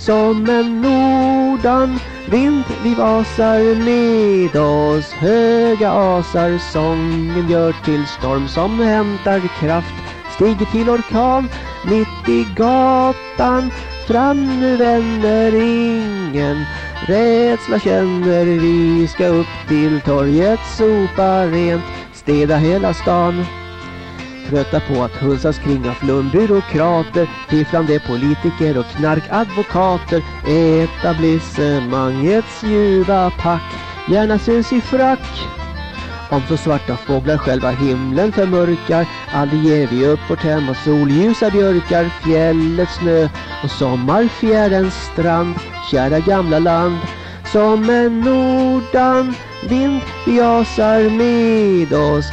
som en nordan vind vi vasar med oss. Höga asar sången gör till storm som hämtar kraft. Stiger till orkan mitt i gatan. Fram nu vänner ingen Rädsla känner. Vi ska upp till torget Sopa rent, städa hela stan. Trötta på att hunsas kring av flumbyråkrater Fifflande politiker och knarkadvokater Etablissemangets ljuva pack. Gärna syns i frack. Om så svarta fåglar själva himlen förmörkar Aldrig ger vi upp vårt hem och solljusa björkar Fjällets snö och sommarfjärdens strand. Kära gamla land Som en nordan vind vi asar med oss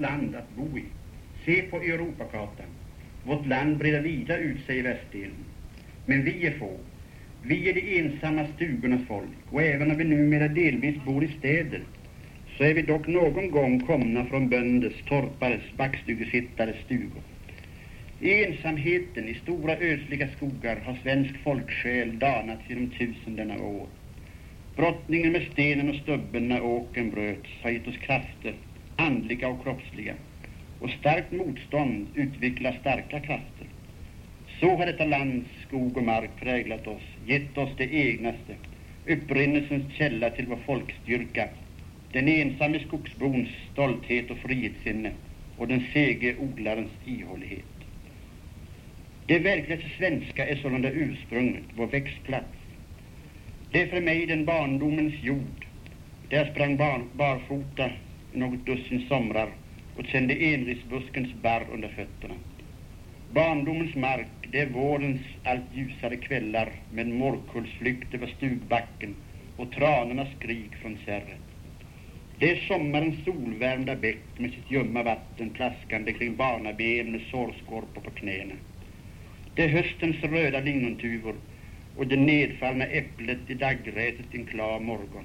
Land att bo i. Se på Europakartan. Vårt land breder vida ut sig i västdelen. Men vi är få. Vi är de ensamma stugornas folk, och även om vi numera delvis bor i städer, så är vi dock någon gång komna från bönders, torpares, backstugesittares stugor. I ensamheten i stora ödsliga skogar har svensk folksjäl danats genom tusenden av år. Brottningen med stenen och stubben när åken bröts har gett oss krafter, andliga och kroppsliga. Och starkt motstånd utvecklar starka krafter. Så har detta lands skog och mark präglat oss, gett oss det egnaste, upprinnelsens källa till vår folkstyrka, den ensamme skogsbons stolthet och frihetssinne och den sege odlarens ihållighet. Det verkliga svenska är sålunda ursprunget, vår växtplats. Det är för mig den barndomens jord. Där jag sprang bar, barfota något dussin somrar och kände enrisbuskens barr under fötterna. Barndomens mark, det är vårens allt ljusare kvällar med morkullsflykt över stugbacken och tranornas skrik från kärret. Det är sommarens solvärmda bäck med sitt ljumma vatten plaskande kring barnaben med sårskorpor på knäna. Det är höstens röda lingontuvor och det nedfallna äpplet i daggräset en klar morgon.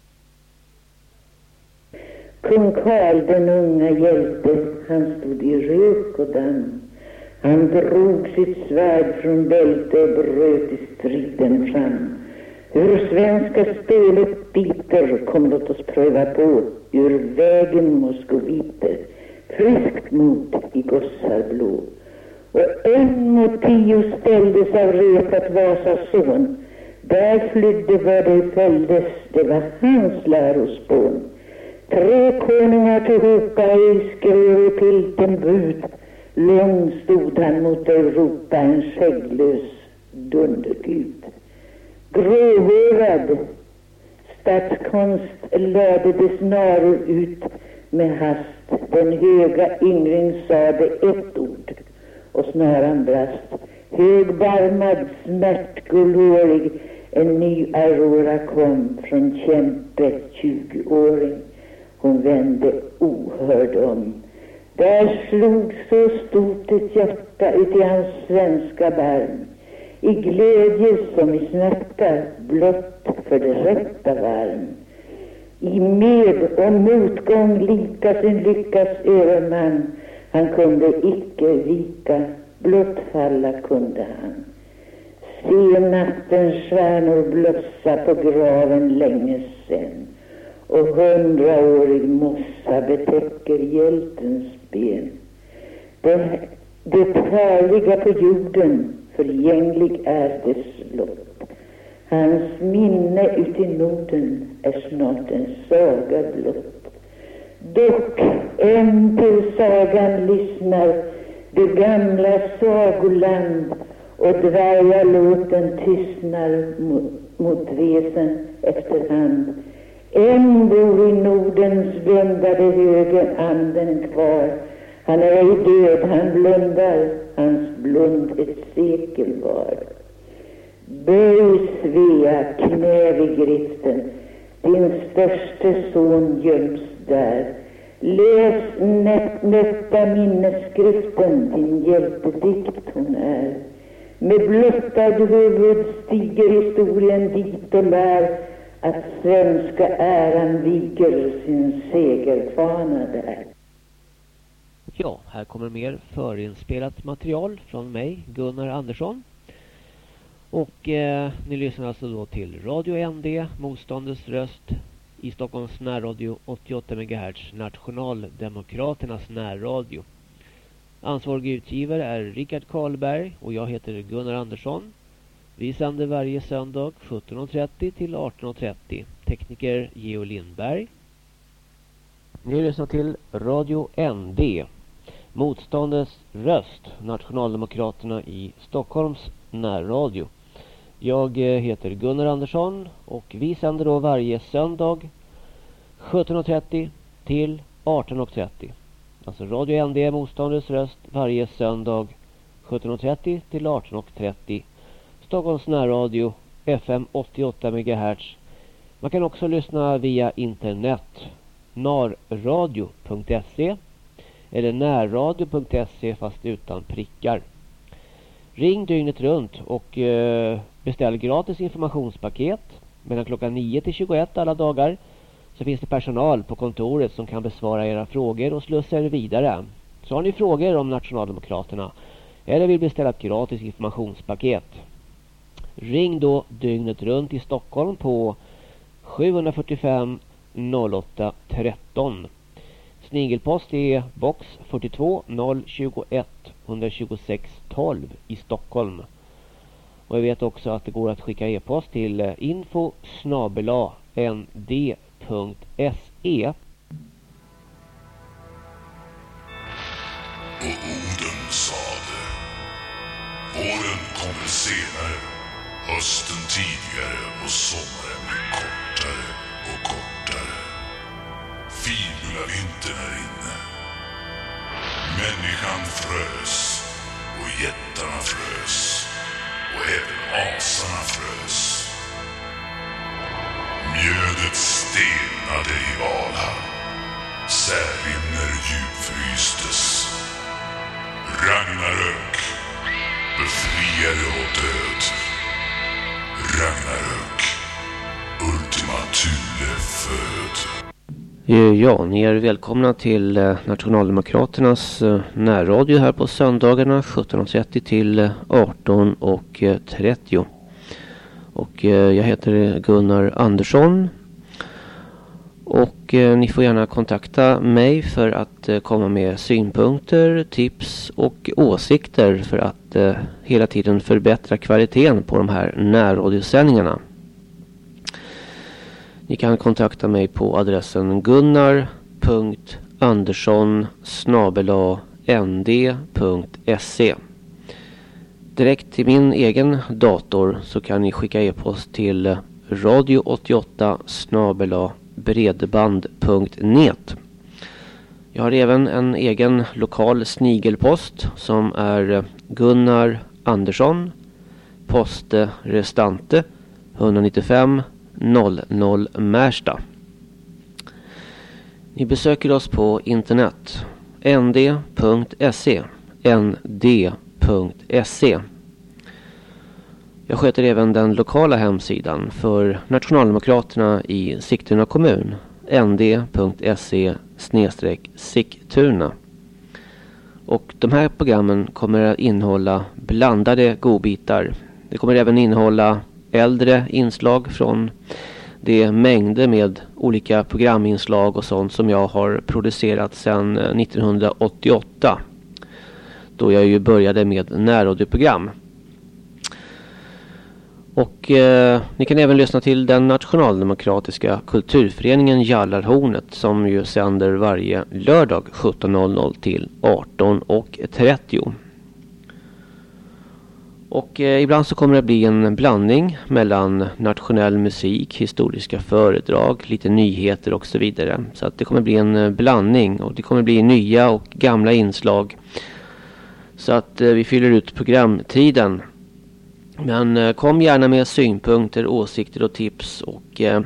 Kung Karl den unga hjälte, han stod i rök och damm. Han drog sitt svärd från bälte och bröt i striden fram. Hur svenska spelet biter, kom låt oss pröva på, ur vägen moskoviter, friskt mod i gossar blå. Och en mot tio ställdes av retat Vasas son. Där flydde vad det följdes, det var hans lärospån. Tre konungar tillhopa ej skrev i pilten bud. Lång stod han mot Europa, en skägglös dundergud. Gråhårad statskonst lade de snaror ut med hast. Den höga yngling sade ett ord och snaran brast. Högbarmad, smärtgullhårig, en ny Aurora kom från kämpe, tjugoåring. Hon vände ohörd om. Där slog så stort ett hjärta uti hans svenska barm. I glädje som i smärta, blott för det rätta varm. I med och motgång lika sin lyckas överman. Han kunde icke vika, blott falla kunde han. Se nattens stjärnor blossa på graven länge sen och hundraårig mossa betäcker hjältens ben. Det, det härliga på jorden förgänglig är dess lott. Hans minne uti Norden är snart en saga blott. Dock än till sagan lyssnar det gamla sagoland och dvärgalåten tystnar mot, mot väsen efterhand än bor i Nordens bundade höger anden kvar. Han är ej död, han blundar, hans blund ett sekel var. Böj, Svea, knä vid griften, din störste son göms där. Läs nätta minnesskriften, din hjältedikt hon är. Med blottad huvud stiger historien dit och lär att svenska äran viker sin segerfana där. Ja, här kommer mer förinspelat material från mig, Gunnar Andersson. Och eh, ni lyssnar alltså då till Radio ND, Motståndets röst i Stockholms närradio 88 MHz, Nationaldemokraternas närradio. Ansvarig utgivare är Rickard Karlberg och jag heter Gunnar Andersson. Vi sänder varje söndag 17.30 till 18.30. Tekniker Geo Lindberg. Ni lyssnar till Radio ND. Motståndets röst. Nationaldemokraterna i Stockholms närradio. Jag eh, heter Gunnar Andersson och vi sänder då varje söndag 17.30 till 18.30. Alltså Radio ND Motståndets röst varje söndag 17.30 till 18.30 Stockholms närradio FM 88 MHz. Man kan också lyssna via internet narradio.se eller närradio.se fast utan prickar. Ring dygnet runt och eh, beställ gratis informationspaket mellan klockan 9 till 21 alla dagar. Så finns det personal på kontoret som kan besvara era frågor och slussa er vidare. Så har ni frågor om Nationaldemokraterna eller vill beställa ett gratis informationspaket Ring då dygnet runt i Stockholm på 745 08 13. Snigelpost är box 42 021 126 12 i Stockholm. Och jag vet också att det går att skicka e-post till info nd.se. Och orden sade Våren kommer senare Hösten tidigare och sommaren blir kortare och kortare. Fibula-vintern är inne. Människan frös och jättarna frös och även asarna frös. Mjödet stelnade i Valhall. Särimner djupfrystes. Ragnarök, befriare och död. Ragnarök. Ultima Thule föd. Eh, ja, ni är välkomna till eh, Nationaldemokraternas eh, närradio här på söndagarna 17.30 till 18.30. Och jag heter Gunnar Andersson. Och eh, ni får gärna kontakta mig för att eh, komma med synpunkter, tips och åsikter för att eh, hela tiden förbättra kvaliteten på de här närradiosändningarna. Ni kan kontakta mig på adressen gunnar.andersson nd.se Direkt till min egen dator så kan ni skicka e-post till radio88 bredband.net Jag har även en egen lokal snigelpost som är eh, Gunnar Andersson Poste Restante 195 00 Märsta. Ni besöker oss på internet nd.se nd.se jag sköter även den lokala hemsidan för Nationaldemokraterna i Sigtuna kommun nd.se Sigtuna. Och de här programmen kommer att innehålla blandade godbitar. Det kommer även innehålla äldre inslag från de mängder med olika programinslag och sånt som jag har producerat sedan eh, 1988. Då jag ju började med närradioprogram. Och eh, ni kan även lyssna till den nationaldemokratiska kulturföreningen Jallarhornet som ju sänder varje lördag 17.00 till 18.30. Och eh, ibland så kommer det bli en blandning mellan nationell musik, historiska föredrag, lite nyheter och så vidare. Så att det kommer bli en eh, blandning och det kommer bli nya och gamla inslag. Så att eh, vi fyller ut programtiden. Men eh, kom gärna med synpunkter, åsikter och tips och eh,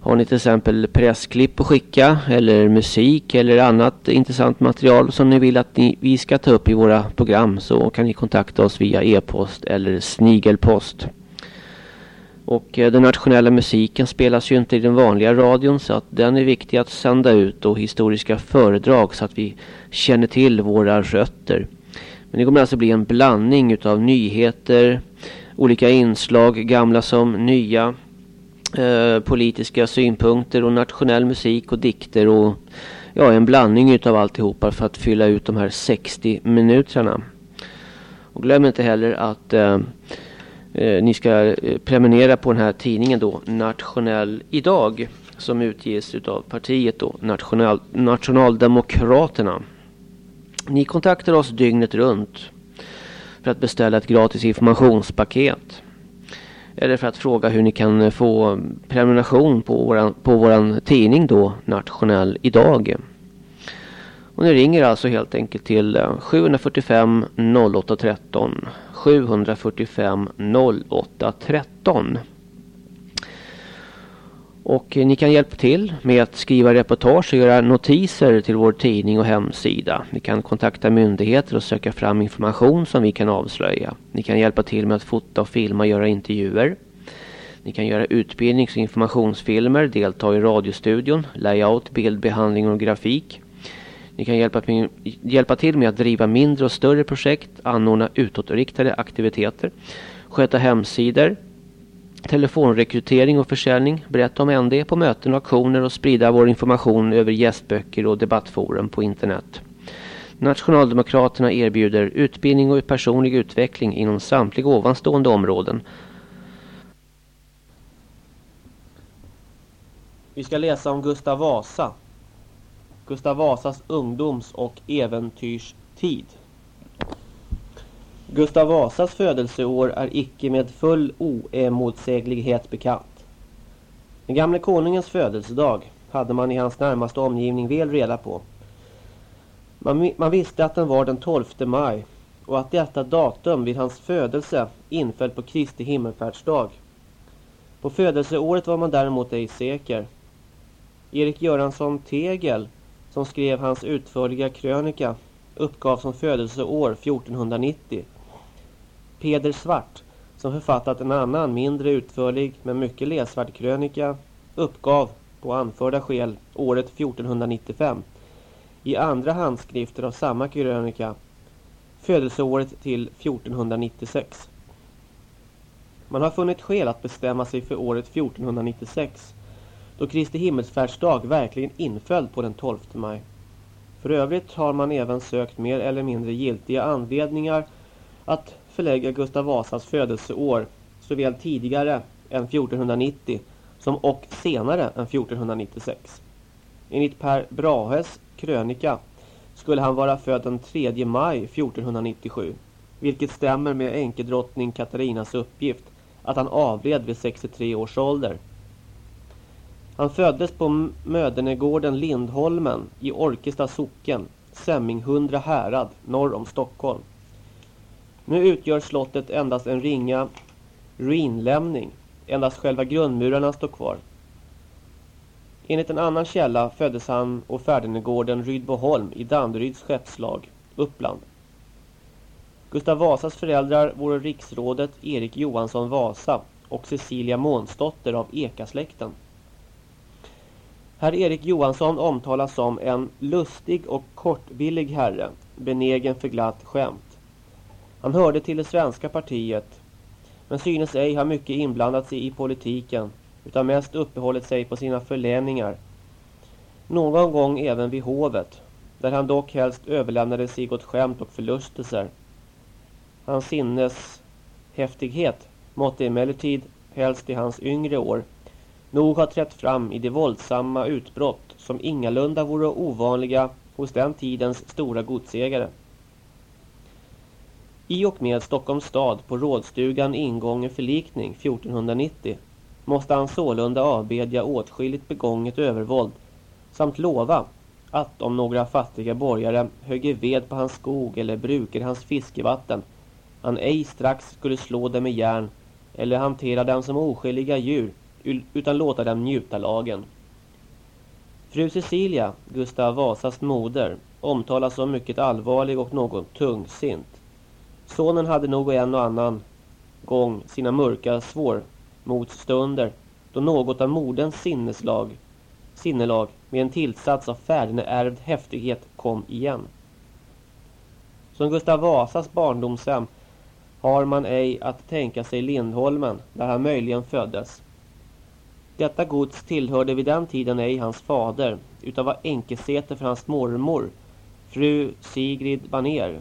har ni till exempel pressklipp att skicka eller musik eller annat intressant material som ni vill att ni, vi ska ta upp i våra program så kan ni kontakta oss via e-post eller snigelpost. Och eh, den nationella musiken spelas ju inte i den vanliga radion så att den är viktig att sända ut och historiska föredrag så att vi känner till våra rötter. Men det kommer alltså bli en blandning utav nyheter, olika inslag, gamla som nya Eh, politiska synpunkter och nationell musik och dikter och ja, en blandning utav alltihopa för att fylla ut de här 60 minuterna. Och glöm inte heller att eh, eh, ni ska eh, prenumerera på den här tidningen då, Nationell idag, som utges utav partiet då, National, Nationaldemokraterna. Ni kontaktar oss dygnet runt för att beställa ett gratis informationspaket. Eller för att fråga hur ni kan få prenumeration på våran, på våran tidning då, Nationell idag. Och ni ringer alltså helt enkelt till 745 08 13. 745 08 13. Och eh, ni kan hjälpa till med att skriva reportage och göra notiser till vår tidning och hemsida. Ni kan kontakta myndigheter och söka fram information som vi kan avslöja. Ni kan hjälpa till med att fota och filma och göra intervjuer. Ni kan göra utbildnings- och informationsfilmer, delta i radiostudion, layout, bildbehandling och grafik. Ni kan hjälpa, hjälpa till med att driva mindre och större projekt, anordna utåtriktade aktiviteter, sköta hemsidor, telefonrekrytering och försäljning, berätta om ND på möten och auktioner och sprida vår information över gästböcker och debattforum på internet. Nationaldemokraterna erbjuder utbildning och personlig utveckling inom samtliga ovanstående områden. Vi ska läsa om Gustav Vasa. Gustav Vasas ungdoms- och äventyrstid. Gustav Vasas födelseår är icke med full oemotsäglighet bekant. Den gamle konungens födelsedag hade man i hans närmaste omgivning väl reda på. Man, man visste att den var den 12 maj och att detta datum vid hans födelse inföll på Kristi himmelfärdsdag. På födelseåret var man däremot ej säker. Erik Göransson Tegel, som skrev hans utförliga krönika, uppgav som födelseår 1490. Peder Svart, som författat en annan mindre utförlig men mycket läsvärd krönika, uppgav på anförda skäl året 1495. I andra handskrifter av samma krönika födelseåret till 1496. Man har funnit skäl att bestämma sig för året 1496 då Kristi himmelsfärdsdag verkligen inföll på den 12 maj. För övrigt har man även sökt mer eller mindre giltiga anledningar att förlägga Gustav Vasas födelseår såväl tidigare än 1490 som och senare än 1496. Enligt Per Brahes krönika skulle han vara född den 3 maj 1497, vilket stämmer med enkedrottning Katarinas uppgift att han avled vid 63 års ålder. Han föddes på Mödernegården Lindholmen i Orkesta socken, Semminghundra härad, norr om Stockholm. Nu utgör slottet endast en ringa ruinlämning. Endast själva grundmurarna står kvar. Enligt en annan källa föddes han och färdinegården Rydboholm i Danderyds skeppslag, Uppland. Gustav Vasas föräldrar vore riksrådet Erik Johansson Vasa och Cecilia Månsdotter av Ekasläkten. Herr Erik Johansson omtalas som en lustig och kortvillig herre, benägen för glatt skämt. Han hörde till det svenska partiet, men synes ej ha mycket inblandat sig i politiken, utan mest uppehållit sig på sina förläningar. Någon gång även vid hovet, där han dock helst överlämnade sig åt skämt och förlustelser. Hans sinnes häftighet måtte emellertid, helst i hans yngre år, nog ha trätt fram i de våldsamma utbrott som ingalunda vore ovanliga hos den tidens stora godsägare. I och med Stockholms stad på rådstugan ingången förlikning 1490 måste han sålunda avbedja åtskilligt begånget övervåld samt lova att om några fattiga borgare högger ved på hans skog eller brukar hans fiskevatten han ej strax skulle slå dem med järn eller hantera dem som oskyldiga djur utan låta dem njuta lagen. Fru Cecilia, Gustav Vasas moder, omtalas som mycket allvarlig och något tungsint. Sonen hade nog en och annan gång sina mörka svårmotsstunder då något av moderns sinneslag, sinnelag med en tillsats av färdigärvd häftighet kom igen. Som Gustav Vasas barndomshem har man ej att tänka sig Lindholmen där han möjligen föddes. Detta gods tillhörde vid den tiden ej hans fader, utan var enkesäte för hans mormor, fru Sigrid Baner,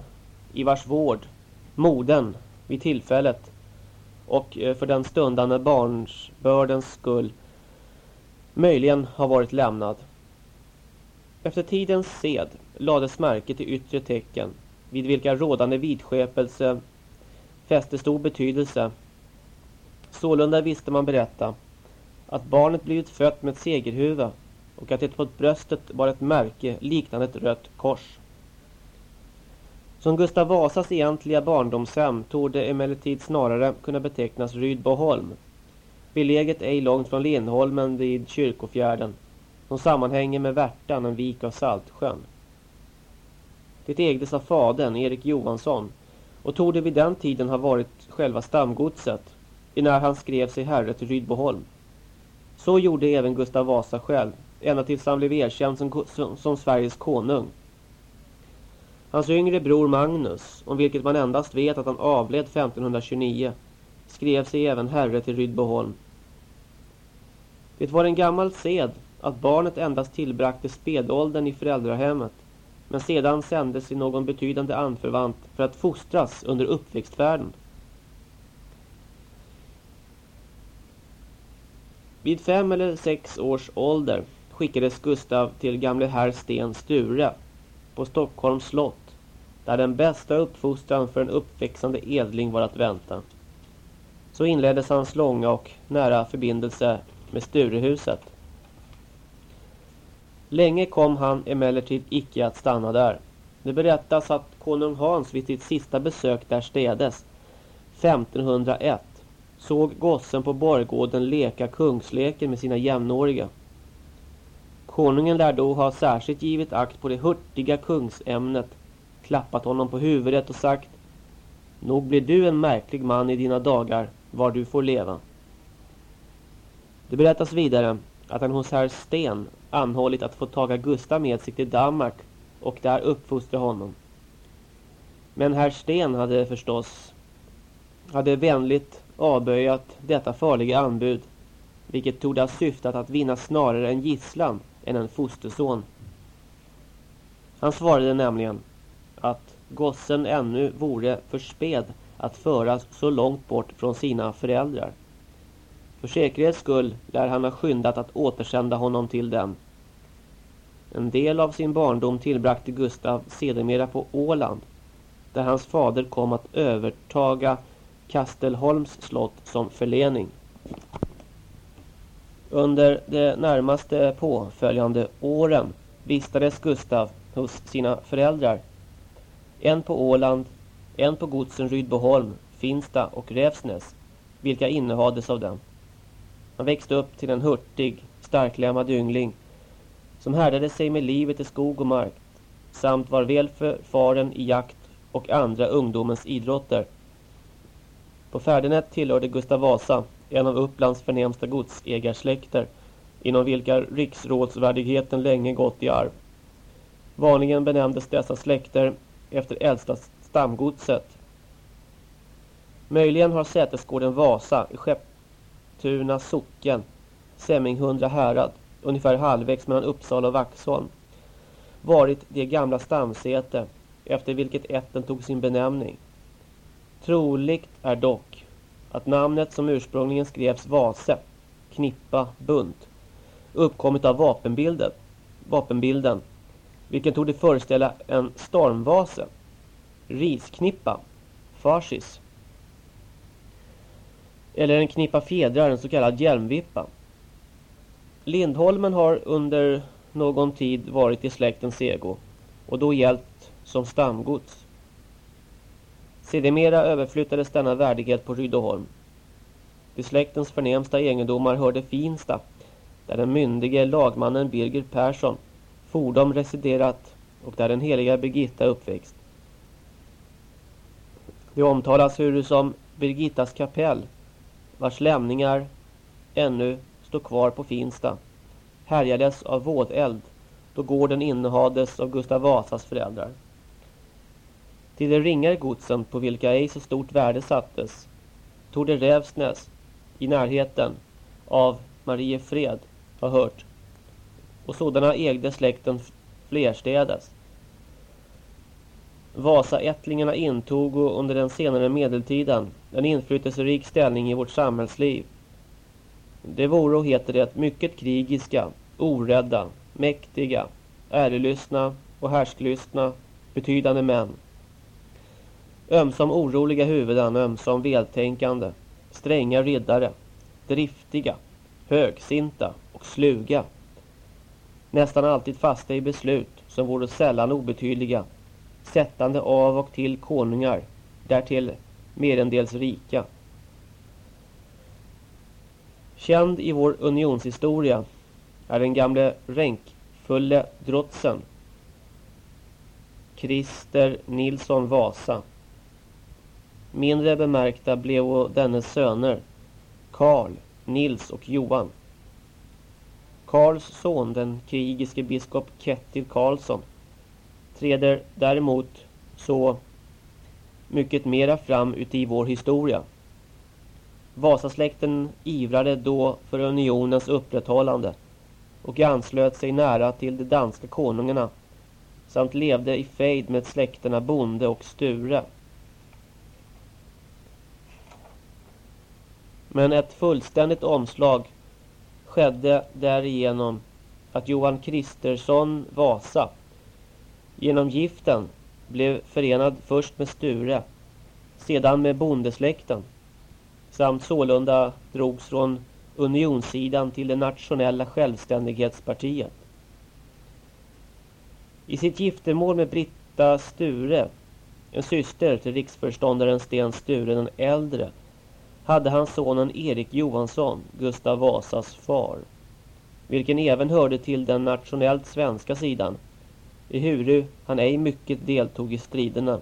i vars vård moden vid tillfället och eh, för den stundande barnsbördens skull möjligen har varit lämnad. Efter tidens sed lades märke till yttre tecken vid vilka rådande vidskepelse fäste stor betydelse. Sålunda visste man berätta att barnet blivit fött med ett segerhuvud och att det på bröstet var ett märke liknande ett rött kors. Som Gustav Vasas egentliga barndomshem torde emellertid snarare kunna betecknas Rydboholm. Beläget ej långt från Lindholmen vid Kyrkofjärden, som sammanhänger med Värtan, en vik av Saltsjön. Det ägdes av fadern, Erik Johansson, och torde vid den tiden ha varit själva stamgodset, innan han skrev sig herre till Rydboholm. Så gjorde även Gustav Vasa själv, ända tills han blev erkänd som, som, som Sveriges konung. Hans yngre bror Magnus, om vilket man endast vet att han avled 1529, skrev sig även herre till Rydboholm. Det var en gammal sed att barnet endast tillbragte spedåldern i föräldrahemmet, men sedan sändes i någon betydande anförvant för att fostras under uppväxtfärden. Vid fem eller sex års ålder skickades Gustav till gamle herr Sten Sture på Stockholms slott där den bästa uppfostran för en uppväxande edling var att vänta. Så inleddes hans långa och nära förbindelse med Sturehuset. Länge kom han emellertid icke att stanna där. Det berättas att konung Hans vid sitt sista besök där städes 1501 såg gossen på borggården leka kungsleken med sina jämnåriga. Konungen lär då ha särskilt givit akt på det hurtiga kungsämnet klappat honom på huvudet och sagt Nog blir du en märklig man i dina dagar, var du får leva. Det berättas vidare att han hos herr Sten anhållit att få taga Gustav med sig till Danmark och där uppfostra honom. Men herr Sten hade förstås hade vänligt avböjat detta farliga anbud, vilket tog ha syftat att vinna snarare en gisslan än en fosterson. Han svarade nämligen att gossen ännu vore för sped att föras så långt bort från sina föräldrar. För säkerhets skull lär han ha skyndat att återsända honom till dem. En del av sin barndom tillbragte Gustav sedermera på Åland, där hans fader kom att övertaga Kastelholms slott som förlening. Under de närmaste påföljande åren vistades Gustav hos sina föräldrar. En på Åland, en på godsen Rydboholm, Finsta och Rävsnäs, vilka innehades av dem. Han växte upp till en hurtig, starklämmad yngling som härdade sig med livet i skog och mark samt var väl förfaren i jakt och andra ungdomens idrotter. På Färdenet tillhörde Gustav Vasa en av Upplands förnämsta godsägarsläkter inom vilka riksrådsvärdigheten länge gått i arv. Vanligen benämndes dessa släkter efter äldsta stamgodset. Möjligen har sätesgården Vasa i Skepptuna socken, Semminghundra härad, ungefär halvvägs mellan Uppsala och Vaxholm, varit det gamla stamsäte efter vilket ätten tog sin benämning. Troligt är dock att namnet som ursprungligen skrevs Vase, Knippa, Bunt, uppkommit av vapenbilden, vapenbilden vilken tog föreställa en stormvase, risknippa, farsis, eller en knippa fjädrar, en så kallad hjälmvippa. Lindholmen har under någon tid varit i släktens ego och då gällt som stamgods. Sedermera överflyttades denna värdighet på Rydboholm. Till släktens förnämsta egendomar hörde Finsta, där den myndige lagmannen Birger Persson fordom residerat och där den heliga Birgitta uppväxt. Det omtalas hur som Birgittas kapell, vars lämningar ännu står kvar på Finsta, härjades av vådeld då gården innehades av Gustav Vasas föräldrar. Till de ringare godsen på vilka ej så stort värde sattes tog det Rävsnäs i närheten av Mariefred har hört och sådana ägde släkten flerstädes. Vasaättlingarna intog under den senare medeltiden en inflytelserik ställning i vårt samhällsliv. Det vore, heter det, mycket krigiska, orädda, mäktiga, ärelystna och härsklystna, betydande män. Ömsom oroliga huvuden, ömsom vältänkande, stränga riddare, driftiga, högsinta och sluga. Nästan alltid fasta i beslut som vore sällan obetydliga, sättande av och till konungar, därtill merendels rika. Känd i vår unionshistoria är den gamle ränkfulle drotsen Christer Nilsson Vasa. Mindre bemärkta blev dennes söner Karl, Nils och Johan. Karls son, den krigiske biskop Kettil Karlsson, träder däremot så mycket mera fram uti vår historia. Vasasläkten ivrade då för unionens upprätthållande och anslöt sig nära till de danska konungarna samt levde i fejd med släkterna Bonde och Sture. Men ett fullständigt omslag skedde därigenom att Johan Kristersson Vasa genom giften blev förenad först med Sture, sedan med bondesläkten samt sålunda drogs från unionssidan till det nationella självständighetspartiet. I sitt giftermål med Britta Sture, en syster till riksförståndaren Sten Sture den äldre, hade han sonen Erik Johansson, Gustav Vasas far, vilken även hörde till den nationellt svenska sidan, ehuru han ej mycket deltog i striderna.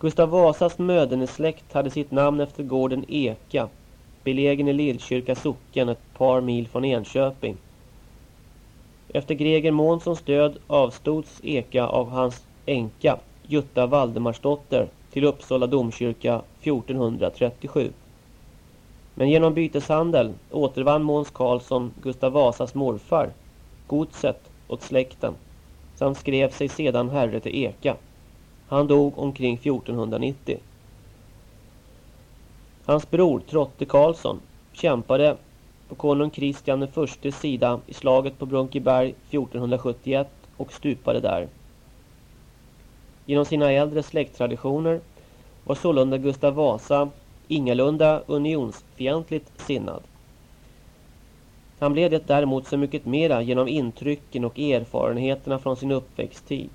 Gustav Vasas mödernesläkt hade sitt namn efter gården Eka, belägen i Lillkyrka socken ett par mil från Enköping. Efter Greger Månssons död avstods Eka av hans änka Jutta Valdemarsdotter till Uppsala domkyrka 1437. Men genom byteshandel återvann Måns Karlsson Gustav Vasas morfar, godset åt släkten, samt skrev sig sedan herre till Eka. Han dog omkring 1490. Hans bror Trotte Karlsson kämpade på konung Kristian I sida i slaget på Brunkeberg 1471 och stupade där. Genom sina äldre släkttraditioner var sålunda Gustav Vasa ingalunda unionsfientligt sinnad. Han blev det däremot så mycket mera genom intrycken och erfarenheterna från sin uppväxttid.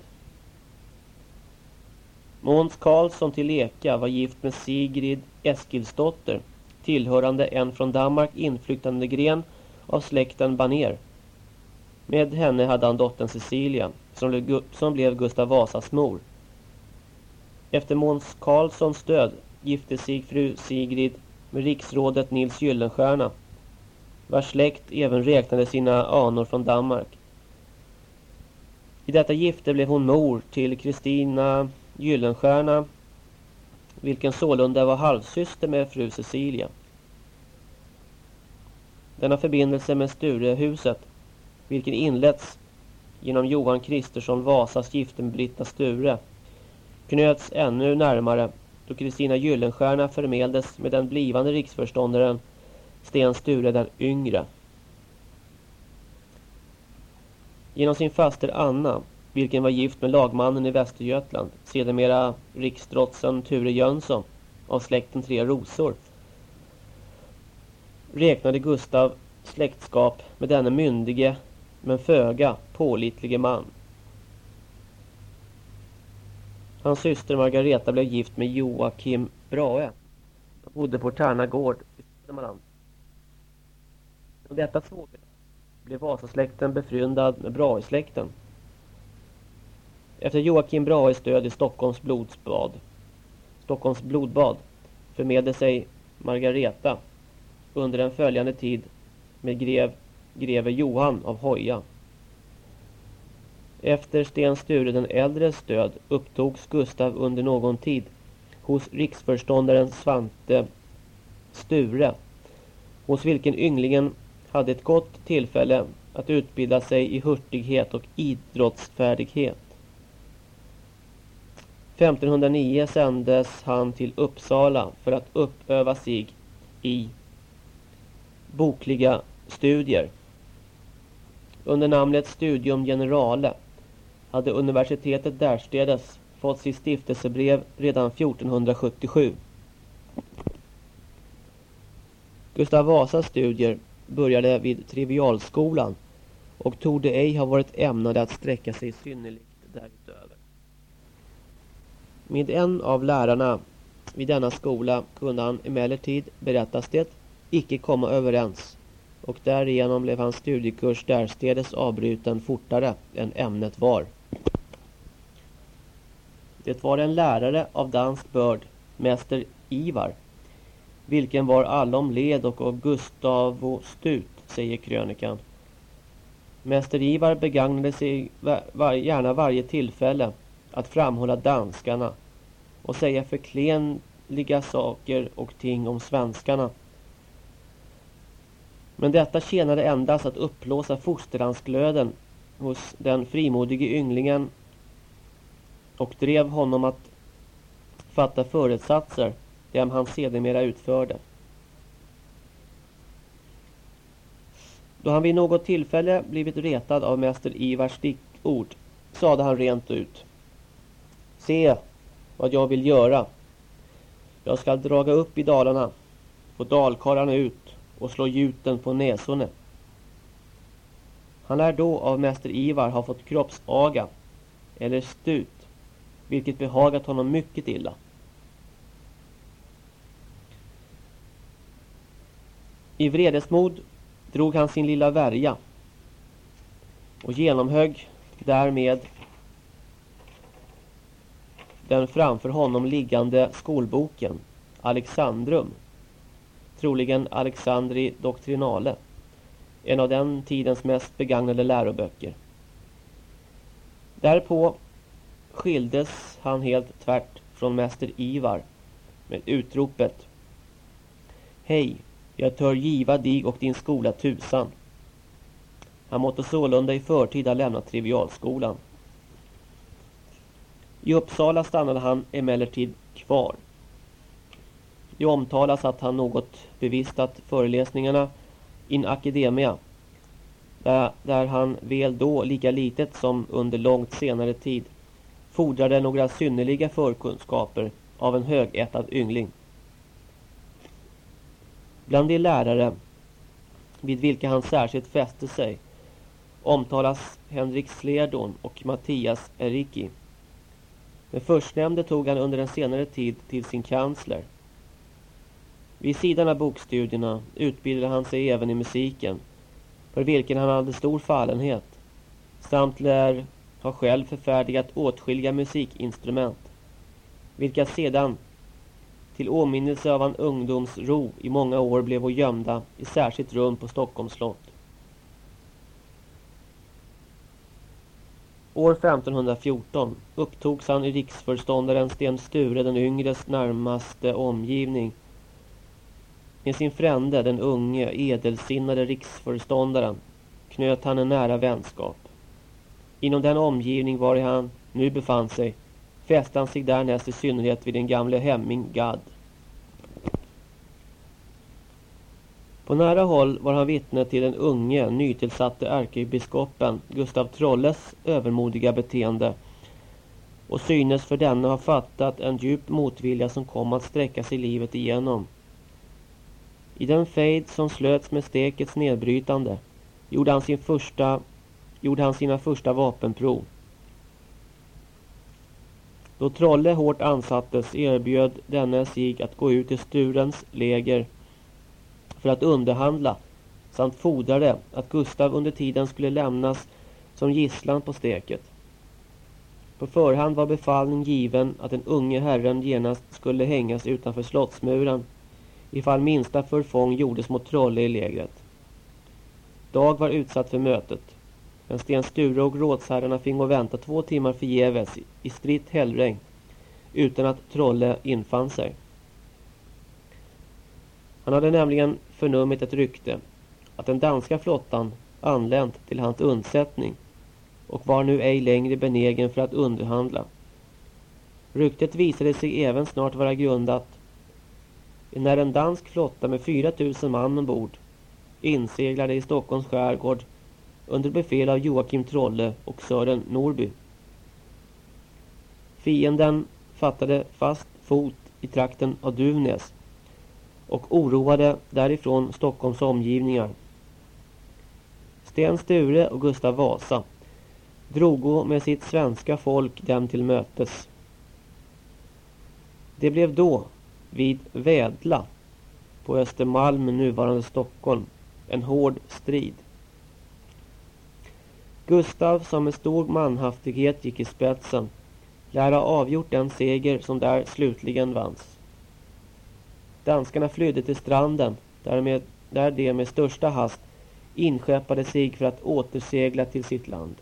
Måns Karlsson till Eka var gift med Sigrid Eskilsdotter, tillhörande en från Danmark inflyttande gren av släkten Baner. Med henne hade han dottern Cecilia, som blev Gustav Vasas mor. Efter Måns Karlssons död gifte sig fru Sigrid med riksrådet Nils Gyllenstierna, vars släkt även räknade sina anor från Danmark. I detta gifte blev hon mor till Kristina Gyllenstierna, vilken sålunda var halvsyster med fru Cecilia. Denna förbindelse med Sturehuset, vilken inletts genom Johan Kristersson Vasas gifte med Britta Sture, knöts ännu närmare då Kristina Gyllenstierna förmäldes med den blivande riksförståndaren Sten Sture den yngre. Genom sin faster Anna, vilken var gift med lagmannen i Västergötland, sedermera riksdrotsen Ture Jönsson av släkten Tre Rosor, räknade Gustav släktskap med denne myndige men föga pålitlige man. Hans syster Margareta blev gift med Joakim Brahe. De bodde på Tärna gård i Södermanland. Genom detta svåger blev Vasasläkten befryndad med Brahe-släkten. Efter Joakim Brahes död i Stockholms blodsbad, Stockholms blodbad förmedde sig Margareta under en följande tid med grev, greve Johan av Hoja. Efter Sten Sture den äldres död upptogs Gustav under någon tid hos riksförståndaren Svante Sture, hos vilken ynglingen hade ett gott tillfälle att utbilda sig i hurtighet och idrottsfärdighet. 1509 sändes han till Uppsala för att uppöva sig i bokliga studier. Under namnet Studium Generale hade universitetet därstädes fått sitt stiftelsebrev redan 1477. Gustav Vasas studier började vid Trivialskolan och torde ej ha varit ämnade att sträcka sig synnerligt därutöver. Med en av lärarna vid denna skola kunde han emellertid, berättas det, icke komma överens och därigenom blev hans studiekurs därstädes avbruten fortare än ämnet var. Det var en lärare av dansk börd, mäster Ivar, vilken var allom led och av Gustavo Stut, säger krönikan. Mäster Ivar begagnade sig var, gärna varje tillfälle att framhålla danskarna och säga förklenliga saker och ting om svenskarna. Men detta tjänade endast att upplåsa fosterlandsglöden hos den frimodige ynglingen och drev honom att fatta föresatser dem han sedermera utförde. Då han vid något tillfälle blivit retad av mäster Ivars stickord sade han rent ut. Se vad jag vill göra. Jag skall draga upp i Dalarna, få dalkarlarna ut och slå gjuten på näsorna. Han lär då av mäster Ivar ha fått kroppsaga eller stut vilket behagat honom mycket illa. I vredesmod drog han sin lilla värja och genomhögg därmed den framför honom liggande skolboken Alexandrum troligen Alexandri Doctrinale, en av den tidens mest begagnade läroböcker. Därpå skildes han helt tvärt från mäster Ivar med utropet Hej, jag tör giva dig och din skola tusan. Han måtte sålunda i förtid ha lämnat trivialskolan. I Uppsala stannade han emellertid kvar. Det omtalas att han något bevistat föreläsningarna in academia där, där han väl då lika litet som under långt senare tid fordrar det några synnerliga förkunskaper av en högättad yngling. Bland de lärare vid vilka han särskilt fäste sig omtalas Henrik Sledon och Mattias Ericki. Den förstnämnde tog han under en senare tid till sin kansler. Vid sidan av bokstudierna utbildade han sig även i musiken, för vilken han hade stor fallenhet, samt lär har själv förfärdigat åtskilliga musikinstrument, vilka sedan till åminnelse av en ungdomsro i många år blev gömda i särskilt rum på Stockholms slott. År 1514 upptogs han i riksförståndaren Sten Sture den yngres närmaste omgivning med sin frände, den unge, edelsinnade riksförståndaren, knöt han en nära vänskap. Inom den omgivning var han nu befann sig fäste han sig därnäst i synnerhet vid den gamle Hemming Gadd. På nära håll var han vittne till den unge, nytillsatte ärkebiskopen Gustav Trolles övermodiga beteende och synes för denne ha fattat en djup motvilja som kom att sträcka sig livet igenom. I den fejd som slöts med stekets nedbrytande gjorde han, sin första, gjorde han sina första vapenprov. Då Trolle hårt ansattes erbjöd denne sig att gå ut till Sturens läger för att underhandla samt fordrade att Gustav under tiden skulle lämnas som gisslan på steket. På förhand var befallning given att den unge herren genast skulle hängas utanför slottsmuren ifall minsta förfång gjordes mot Trolle i lägret. Dag var utsatt för mötet. Men Sten Sture och rådsherrarna fingo vänta två timmar förgäves i stritt hällregn utan att Trolle infann sig. Han hade nämligen förnummit ett rykte att den danska flottan anlänt till hans undsättning och var nu ej längre benägen för att underhandla. Ryktet visade sig även snart vara grundat när en dansk flotta med 4000 man ombord inseglade i Stockholms skärgård under befäl av Joakim Trolle och Sören Norby. Fienden fattade fast fot i trakten av Duvnäs och oroade därifrån Stockholms omgivningar. Sten Sture och Gustav Vasa drogo med sitt svenska folk dem till mötes. Det blev då, vid Vädla, på Östermalm, nuvarande Stockholm, en hård strid. Gustav, som med stor manhaftighet gick i spetsen, lär ha avgjort den seger som där slutligen vanns. Danskarna flydde till stranden, där, med, där de med största hast inskeppade sig för att återsegla till sitt land.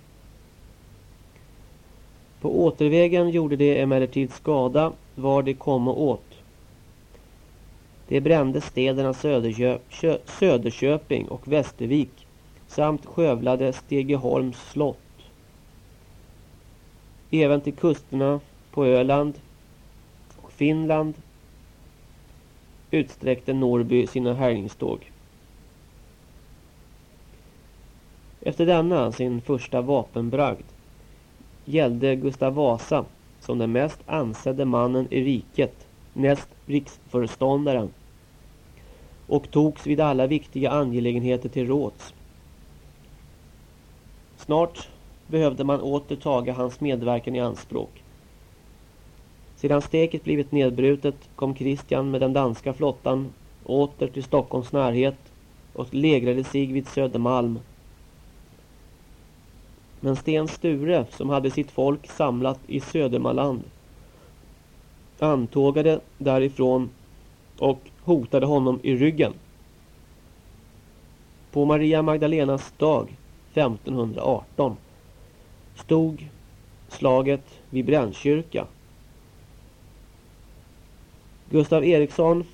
På återvägen gjorde de emellertid skada var de kom åt. De brände städerna Söderkö Söderköping och Västervik samt skövlade Stegeholms slott. Även till kusterna på Öland och Finland utsträckte Norby sina härjningståg. Efter denna, sin första vapenbragd, gällde Gustav Vasa som den mest ansedde mannen i riket, näst riksföreståndaren och togs vid alla viktiga angelägenheter till råds. Snart behövde man åter taga hans medverkan i anspråk. Sedan steket blivit nedbrutet kom Kristian med den danska flottan åter till Stockholms närhet och lägrade sig vid Södermalm. Men Sten Sture, som hade sitt folk samlat i Södermanland, antågade därifrån och hotade honom i ryggen. På Maria Magdalenas dag 1518 stod slaget vid Brännkyrka. Gustav Eriksson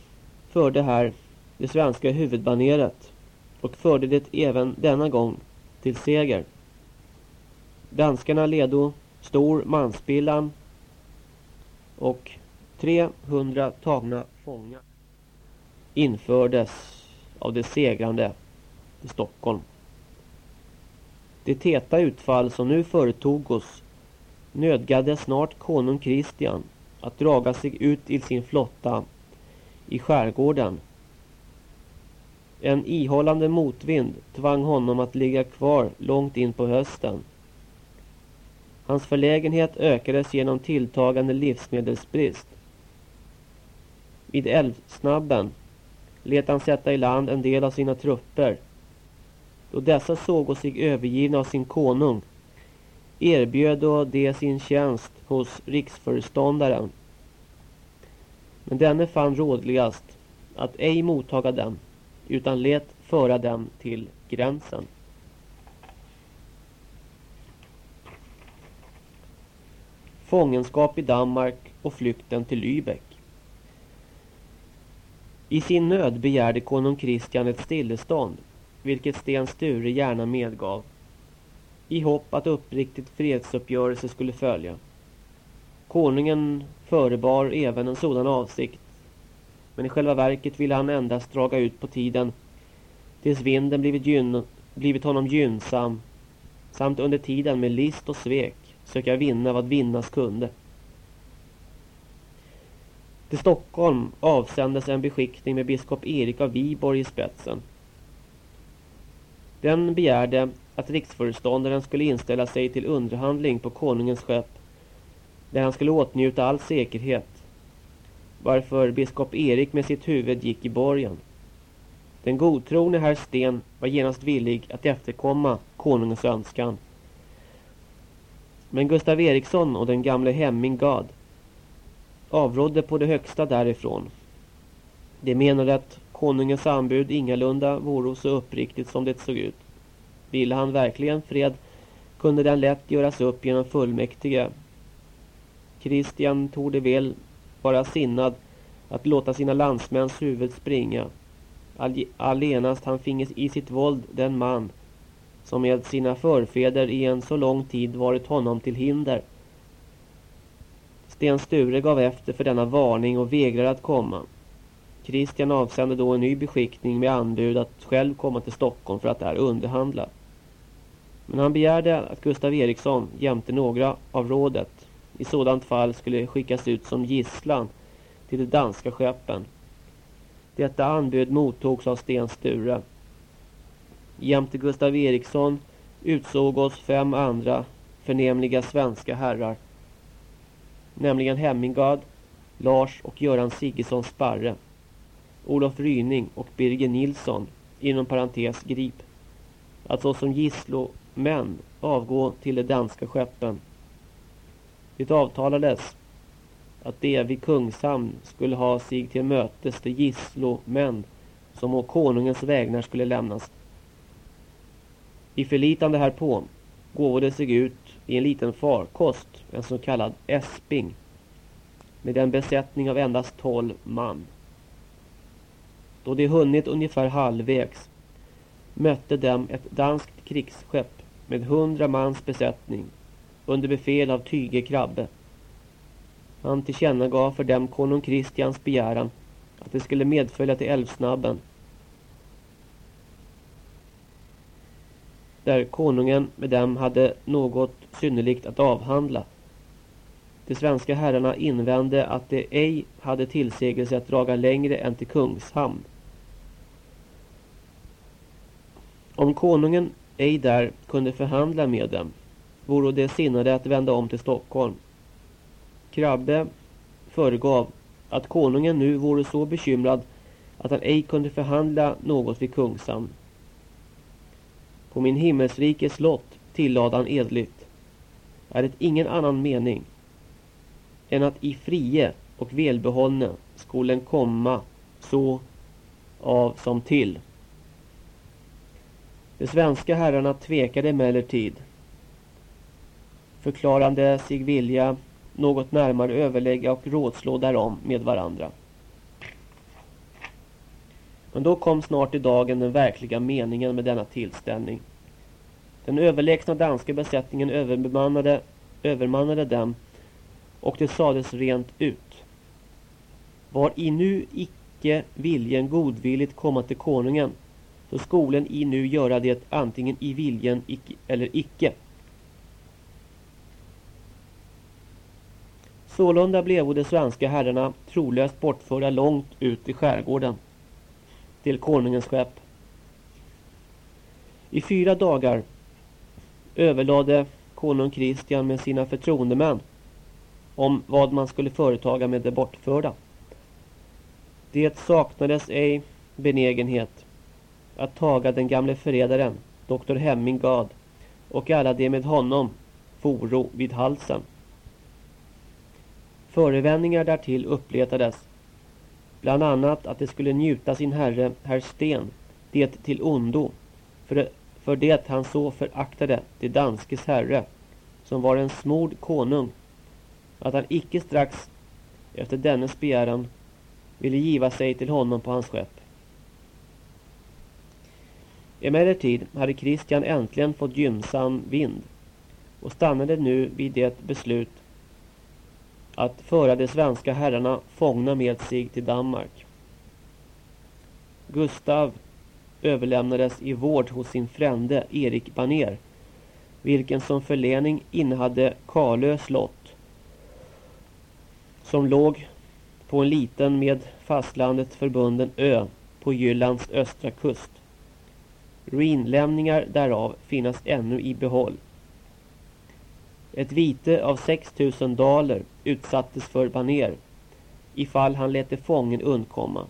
förde här det svenska huvudbaneret och förde det även denna gång till seger. Danskarna ledo stor manspillan och 300 tagna fångar infördes av det segrande i Stockholm. Det täta utfall som nu företog oss nödgade snart konung Kristian att draga sig ut till sin flotta i skärgården. En ihållande motvind tvang honom att ligga kvar långt in på hösten. Hans förlägenhet ökades genom tilltagande livsmedelsbrist. Vid Älvsnabben lät han sätta i land en del av sina trupper. Då dessa såg sig övergivna av sin konung erbjöd då de sin tjänst hos riksföreståndaren. Men denne fann rådligast att ej mottaga dem utan let föra dem till gränsen. Fångenskap i Danmark och flykten till Lübeck. I sin nöd begärde konung Kristian ett stillestånd, vilket Sten Sture gärna medgav i hopp att uppriktigt fredsuppgörelse skulle följa. Konungen förebar även en sådan avsikt. Men i själva verket ville han endast draga ut på tiden tills vinden blivit, gyn blivit honom gynnsam samt under tiden med list och svek söka vinna vad vinnas kunde. Till Stockholm avsändes en beskickning med biskop Erik av Viborg i spetsen. Den begärde att riksföreståndaren skulle inställa sig till underhandling på konungens skepp där han skulle åtnjuta all säkerhet varför biskop Erik med sitt huvud gick i borgen. Den godtrogne herr Sten var genast villig att efterkomma konungens önskan. Men Gustav Eriksson och den gamle Hemming Gad avrådde på det högsta därifrån. De menade att konungens anbud ingalunda vore så uppriktigt som det såg ut. Ville han verkligen fred kunde den lätt göras upp genom fullmäktige. Kristian torde väl vara sinnad att låta sina landsmäns huvud springa. Allenast han finge i sitt våld den man som med sina förfäder i en så lång tid varit honom till hinder. Sten Sture gav efter för denna varning och vägrade att komma. Kristian avsände då en ny beskickning med anbud att själv komma till Stockholm för att där underhandla. Men han begärde att Gustav Eriksson jämte några av rådet i sådant fall skulle skickas ut som gisslan till de danska skeppen. Detta anbud mottogs av Sten Sture. Jämte Gustav Eriksson utsåg oss fem andra förnämliga svenska herrar. Nämligen Hemmingad, Lars och Göran Siggesson Sparre. Olof Ryning och Birger Nilsson, inom parentes Grip. Att såsom gisslomän avgå till de danska skeppen. Det avtalades att de vid Kungshamn skulle ha sig till mötes de gisslomän som å konungens vägnar skulle lämnas. I förlitande härpå gåvade sig ut i en liten farkost, en så kallad Esping, med en besättning av endast 12 man. Då de hunnit ungefär halvvägs mötte dem ett danskt krigsskepp med hundra mans besättning under befäl av Tyge Krabbe. Han tillkännagav för dem konung Kristians begäran att de skulle medfölja till Älvsnabben där konungen med dem hade något synnerligt att avhandla. De svenska herrarna invände att de ej hade tillsägelse att draga längre än till Kungshamn. Om konungen ej där kunde förhandla med dem, vore det sinnade att vända om till Stockholm. Krabbe föregav att konungen nu vore så bekymrad att han ej kunde förhandla något vid Kungshamn. På min himmelsrikes lott, tillade han edligt, är det ingen annan mening än att i frie och välbehållne skolen komma så av som till. De svenska herrarna tvekade emellertid, förklarande sig vilja något närmare överlägga och rådslå därom med varandra. Men då kom snart i dagen den verkliga meningen med denna tillställning. Den överlägsna danska besättningen överbemannade, övermannade dem och det sades rent ut. Var i nu icke viljen godvilligt komma till konungen, så skolen i nu göra det antingen i viljen icke, eller icke. Sålunda blev de svenska herrarna trolöst bortförda långt ut i skärgården till konungens skepp. I fyra dagar överlade konung Kristian med sina förtroendemän om vad man skulle företaga med de bortförda. Det saknades ej benägenhet att taga den gamle förrädaren, doktor Hemmingad och alla de med honom foro vid halsen. Förevändningar därtill uppletades. Bland annat att det skulle njuta sin herre, herr Sten, det till ondo, för, för det han så föraktade, det danskes herre, som var en smord konung, att han icke strax efter dennes begäran ville giva sig till honom på hans skepp. Emellertid hade Kristian äntligen fått gynnsam vind och stannade nu vid det beslut att föra de svenska herrarna fångna med sig till Danmark. Gustav överlämnades i vård hos sin frände Erik Baner, vilken som förläning innehade Karlö slott, som låg på en liten med fastlandet förbunden ö på Jyllands östra kust. Ruinlämningar därav finnas ännu i behåll. Ett vite av 6000 daler utsattes för baner ifall han lät fången undkomma.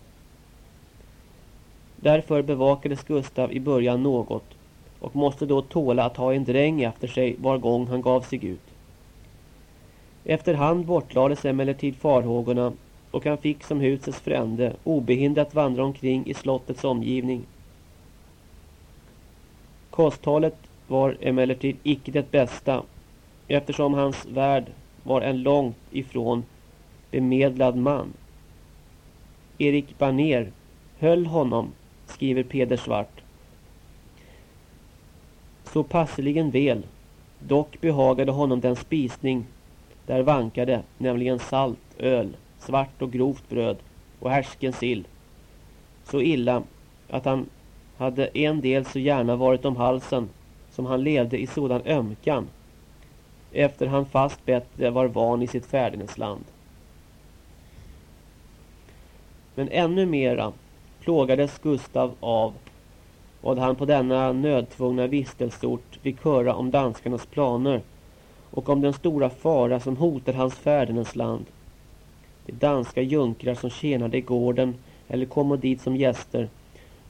Därför bevakades Gustav i början något och måste då tåla att ha en dräng efter sig var gång han gav sig ut. Efterhand bortlades emellertid farhågorna och han fick som husets frände obehindrat vandra omkring i slottets omgivning. Kosthållet var emellertid icke det bästa eftersom hans värd var en långt ifrån bemedlad man. Erik Baner höll honom, skriver Peder Svart, så passeligen väl, dock behagade honom den spisning där vankade, nämligen salt, öl, svart och grovt bröd och härsken sill. Så illa att han hade en del så gärna varit om halsen som han levde i sådan ömkan efter han fast bättre var van i sitt fädernesland. Men ännu mera plågades Gustav av vad han på denna nödtvungna vistelseort fick höra om danskarnas planer och om den stora fara som hotar hans fädernesland. De danska junkrar som tjänade i gården eller kom dit som gäster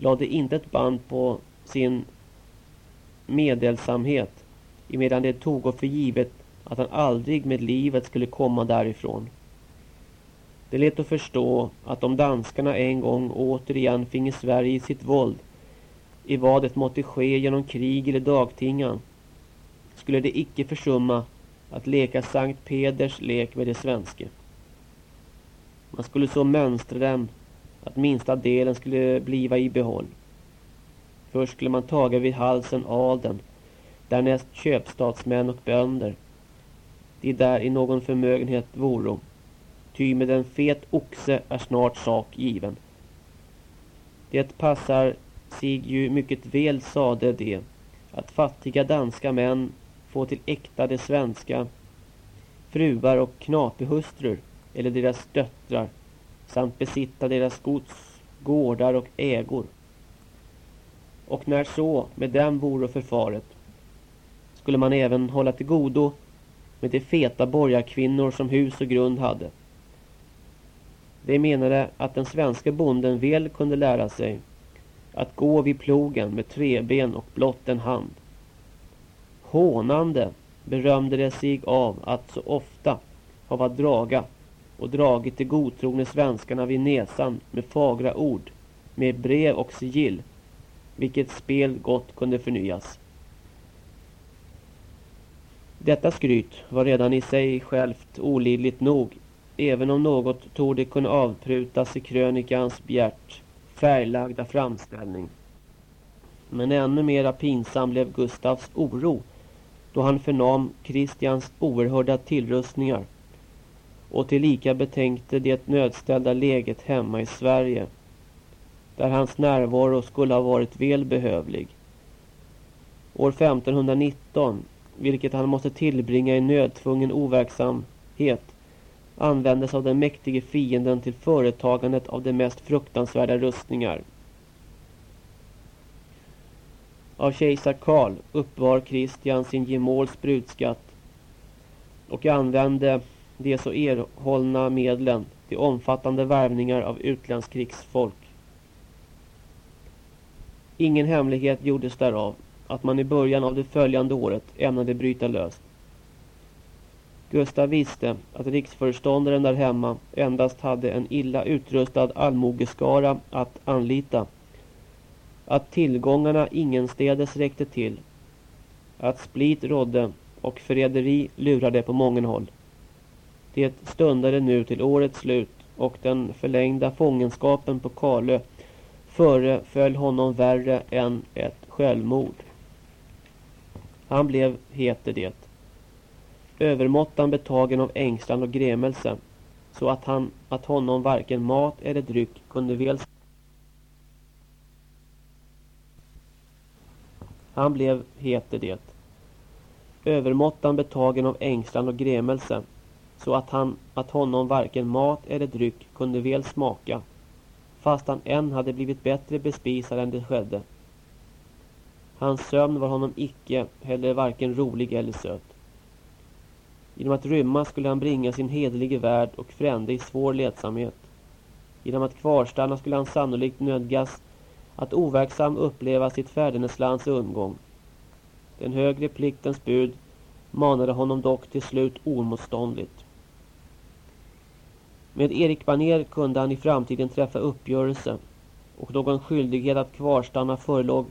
lade inte ett band på sin medelsamhet emedan det tog för givet att han aldrig med livet skulle komma därifrån. Det lät att förstå att om danskarna en gång återigen finge Sverige i sitt våld i vad det måtte ske genom krig eller dagtingan skulle de icke försumma att leka Sankt Peders lek med de svenske. Man skulle så mönstra dem att minsta delen skulle bliva i behåll. Först skulle man taga vid halsen adeln, därnäst köpstatsmän och bönder. De där i någon förmögenhet voro. Ty med en fet oxe är snart sak given. Det passar sig ju mycket väl, sade de, att fattiga danska män få till äkta de svenska fruar och knapehustrur eller deras döttrar samt besitta deras gods, gårdar och ägor. Och när så med dem vore förfaret skulle man även hålla till godo med de feta borgarkvinnor som hus och grund hade. De menade att den svenska bonden väl kunde lära sig att gå vid plogen med treben och blott en hand. Hånande berömde de sig av att så ofta hava draga och dragit de godtrogna svenskarna vid näsan med fagra ord, med brev och sigill, vilket spel gott kunde förnyas. Detta skryt var redan i sig självt olidligt nog, även om något torde kunna avprutas i krönikans bjärt, färglagda framställning. Men ännu mera pinsam blev Gustavs oro då han förnam Kristians oerhörda tillrustningar och tillika betänkte det nödställda läget hemma i Sverige där hans närvaro skulle ha varit väl behövlig. År 1519, vilket han måste tillbringa i nödtvungen overksamhet, användes av den mäktige fienden till företagandet av de mest fruktansvärda rustningar. Av kejsar Karl uppvar Kristian sin gemåls brudskatt och använde de så erhållna medlen till omfattande värvningar av utländsk krigsfolk. Ingen hemlighet gjordes därav att man i början av det följande året ämnade bryta löst. Gustav visste att riksföreståndaren där hemma endast hade en illa utrustad allmogeskara att anlita. Att tillgångarna ingenstädes räckte till. Att split rådde och förräderi lurade på många håll. Det stundade nu till årets slut och den förlängda fångenskapen på Karlö föreföll honom värre än ett självmord. Han blev, heter det, övermåttan betagen av ängslan och grämelse så att, han, att honom varken mat eller dryck kunde väl Han blev, heter det, övermåttan betagen av ängslan och grämelse så att, han, att honom varken mat eller dryck kunde väl smaka fast han än hade blivit bättre bespisad än det skedde. Hans sömn var honom icke heller varken rolig eller söt. Genom att rymma skulle han bringa sin hederlige värld och frände i svår ledsamhet. Genom att kvarstanna skulle han sannolikt nödgas att overksam uppleva sitt fäderneslands undgång. Den högre pliktens bud manade honom dock till slut omotståndligt. Med Erik Baner kunde han i framtiden träffa uppgörelse och någon skyldighet att kvarstanna förelåg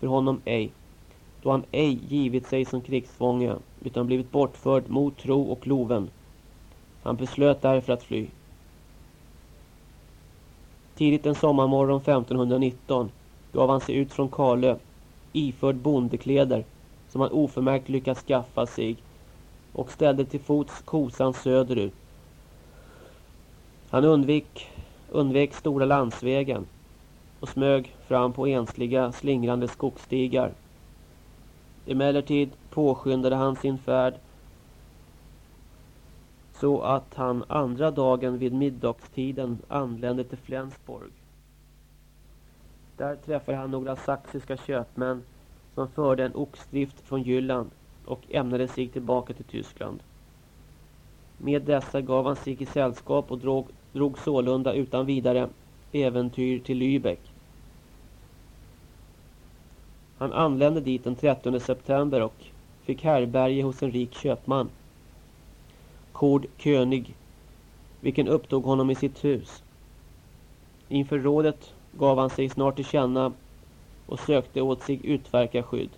för honom ej då han ej givit sig som krigsfånge utan blivit bortförd mot tro och loven. Han beslöt därför att fly. Tidigt en sommarmorgon 1519 gav han sig ut från Karlö iförd bondekläder som han oförmärkt lyckats skaffa sig och ställde till fots kosan söderut han undvek, undvek stora landsvägen och smög fram på ensliga slingrande skogsstigar. Emellertid påskyndade han sin färd så att han andra dagen vid middagstiden anlände till Flensborg. Där träffade han några saxiska köpmän som förde en oxdrift från Jylland och ämnade sig tillbaka till Tyskland. Med dessa gav han sig i sällskap och drog, drog sålunda utan vidare äventyr till Lübeck. Han anlände dit den 30 september och fick härberge hos en rik köpman. Kord König, vilken upptog honom i sitt hus. Inför rådet gav han sig snart till känna och sökte åt sig utverka skydd.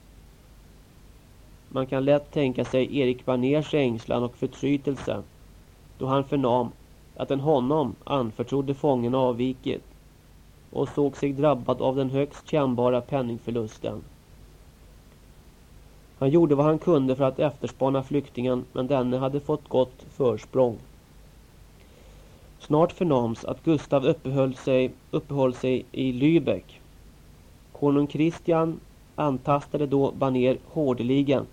Man kan lätt tänka sig Erik Baners ängslan och förtrytelse då han förnam att en honom anförtrodde fången avvikit och såg sig drabbad av den högst kännbara penningförlusten. Han gjorde vad han kunde för att efterspana flyktingen men denne hade fått gott försprång. Snart förnams att Gustav uppehöll sig, uppehöll sig i Lübeck. Konung Kristian antastade då Baner hårdeligen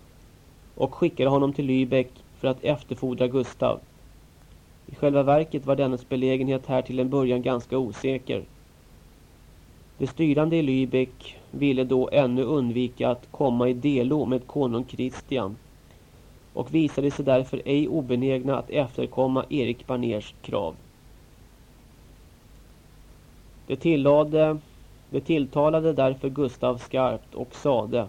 och skickade honom till Lübeck för att efterfordra Gustav. I själva verket var dennes belägenhet här till en början ganska osäker. De styrande i Lübeck ville då ännu undvika att komma i delo med konung Kristian och visade sig därför ej obenägna att efterkomma Erik Baners krav. Det, tillade, det tilltalade därför Gustav skarpt och sade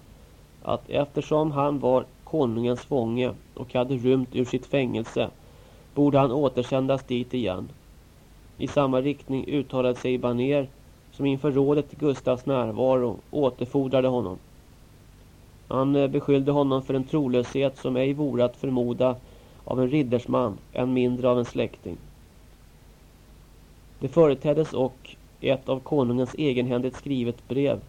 att eftersom han var konungens fånge och hade rymt ur sitt fängelse borde han återsändas dit igen. I samma riktning uttalade sig Baner som inför rådet i Gustavs närvaro återfordrade honom. Han eh, beskyllde honom för en trolöshet som ej vore att förmoda av en riddersman, än mindre av en släkting. Det företeddes och ett av konungens egenhändigt skrivet brev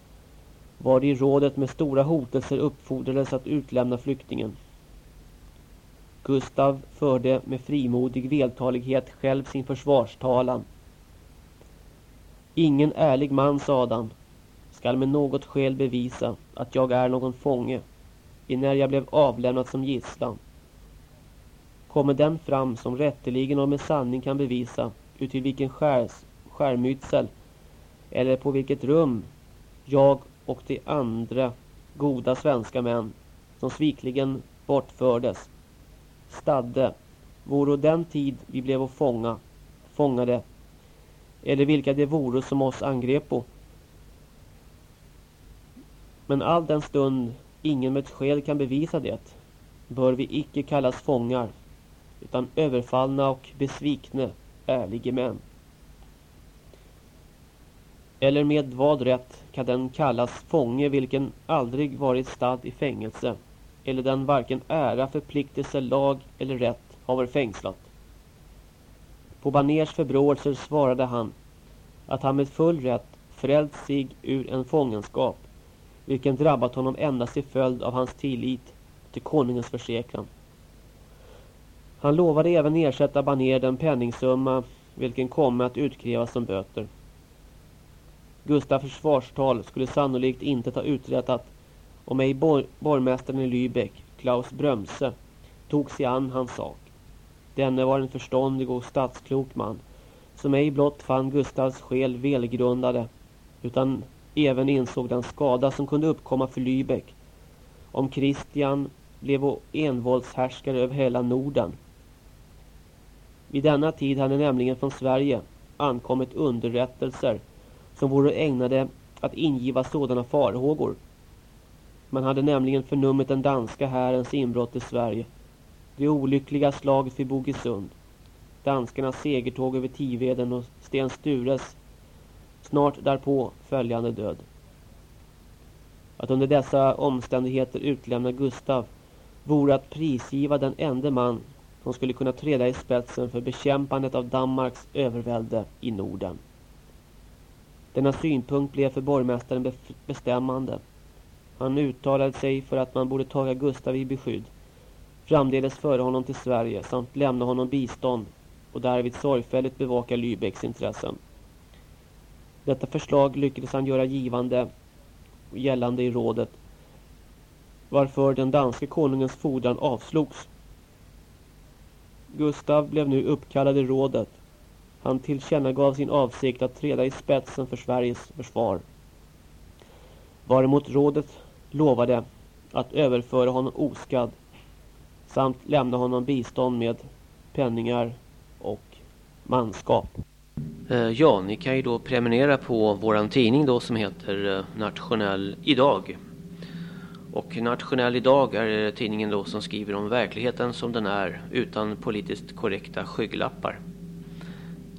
var i rådet med stora hotelser uppfordrades att utlämna flyktingen. Gustav förde med frimodig vältalighet själv sin försvarstalan. Ingen ärlig man, sade han, skall med något skäl bevisa att jag är någon fånge, när jag blev avlämnad som gisslan. Kommer den fram som rätteligen och med sanning kan bevisa uti vilken skärs, skärmytsel eller på vilket rum jag och de andra goda svenska män som svikligen bortfördes stadde vore den tid vi blev att fånga, fångade eller vilka det vore som oss angrep på. Men all den stund ingen med skäl kan bevisa det bör vi icke kallas fångar utan överfallna och besvikne ärlige män. Eller med vad rätt kan den kallas fånge vilken aldrig varit stad i fängelse eller den varken ära, förpliktelse, lag eller rätt haver fängslat. På Baners förbråelser svarade han att han med full rätt frälst sig ur en fångenskap vilken drabbat honom endast till följd av hans tillit till konungens försäkran. Han lovade även ersätta Baner den penningsumma vilken kommer att utkrävas som böter. Gustafs försvarstal skulle sannolikt inte ha uträttat om ej bor borgmästaren i Lübeck, Klaus Brömse, tog sig an hans sak. Denne var en förståndig och statsklok man som ej blott fann Gustavs skäl välgrundade utan även insåg den skada som kunde uppkomma för Lübeck om Kristian blev envåldshärskare över hela Norden. Vid denna tid hade nämligen från Sverige ankommit underrättelser som vore ägnade att ingiva sådana farhågor. Man hade nämligen förnummit den danska härens inbrott i Sverige. Det olyckliga slaget vid Bogesund. Danskarnas segertåg över Tiveden och Sten Stures snart därpå följande död. Att under dessa omständigheter utlämna Gustav vore att prisgiva den enda man som skulle kunna träda i spetsen för bekämpandet av Danmarks övervälde i Norden. Denna synpunkt blev för borgmästaren bestämmande. Han uttalade sig för att man borde taga Gustav i beskydd, framdeles föra honom till Sverige samt lämna honom bistånd och därvid sorgfälligt bevaka Lübecks intressen. Detta förslag lyckades han göra givande och gällande i rådet, varför den danske konungens fordran avslogs. Gustav blev nu uppkallad i rådet han tillkännagav sin avsikt att träda i spetsen för Sveriges försvar. Varemot rådet lovade att överföra honom oskadd samt lämna honom bistånd med penningar och manskap. Eh, ja, ni kan ju då prenumerera på våran tidning då som heter eh, Nationell idag. Och Nationell idag är eh, tidningen då som skriver om verkligheten som den är utan politiskt korrekta skygglappar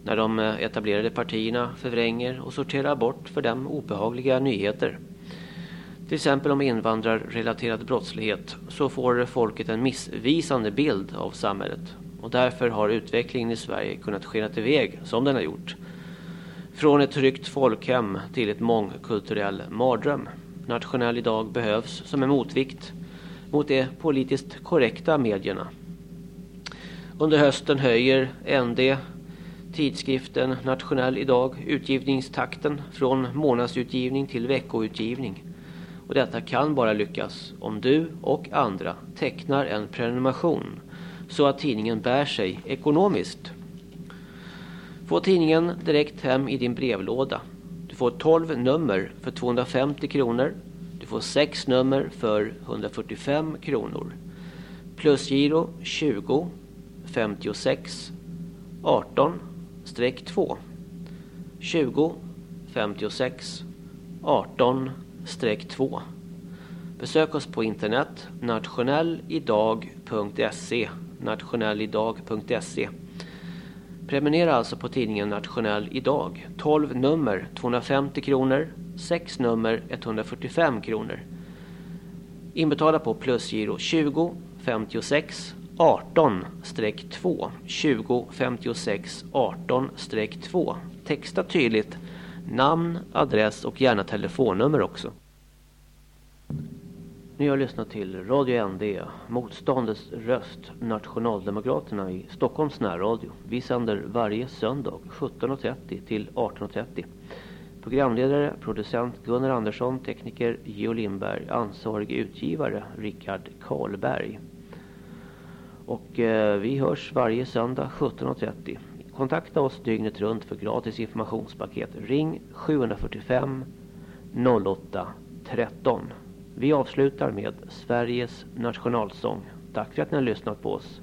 när de eh, etablerade partierna förvränger och sorterar bort för dem obehagliga nyheter. Till exempel om invandrarrelaterad brottslighet så får folket en missvisande bild av samhället. Och därför har utvecklingen i Sverige kunnat skena iväg som den har gjort. Från ett tryggt folkhem till ett mångkulturell mardröm. Nationell idag behövs som en motvikt mot de politiskt korrekta medierna. Under hösten höjer ND tidskriften Nationell idag utgivningstakten från månadsutgivning till veckoutgivning. Och detta kan bara lyckas om du och andra tecknar en prenumeration så att tidningen bär sig ekonomiskt. Få tidningen direkt hem i din brevlåda. Du får 12 nummer för 250 kronor. Du får 6 nummer för 145 kronor. Plusgiro 20 56 18 2 20 56 18 2 Besök oss på internet nationellidag.se nationellidag.se. Prenumerera alltså på tidningen Nationell idag. 12 nummer 250 kronor, 6 nummer 145 kronor. Inbetala på plusgiro 20 56 18-2 20 56 18-2 Texta tydligt namn, adress och gärna telefonnummer också. Nu har jag lyssnat till Radio ND, motståndets röst, Nationaldemokraterna i Stockholms närradio. Vi sänder varje söndag 17.30 till 18.30. Programledare, producent Gunnar Andersson, tekniker Geo Lindberg, ansvarig utgivare Rickard Karlberg. Och eh, vi hörs varje söndag 17.30. Kontakta oss dygnet runt för gratis informationspaket. Ring 745 08 13. Vi avslutar med Sveriges nationalsång. Tack för att ni har lyssnat på oss.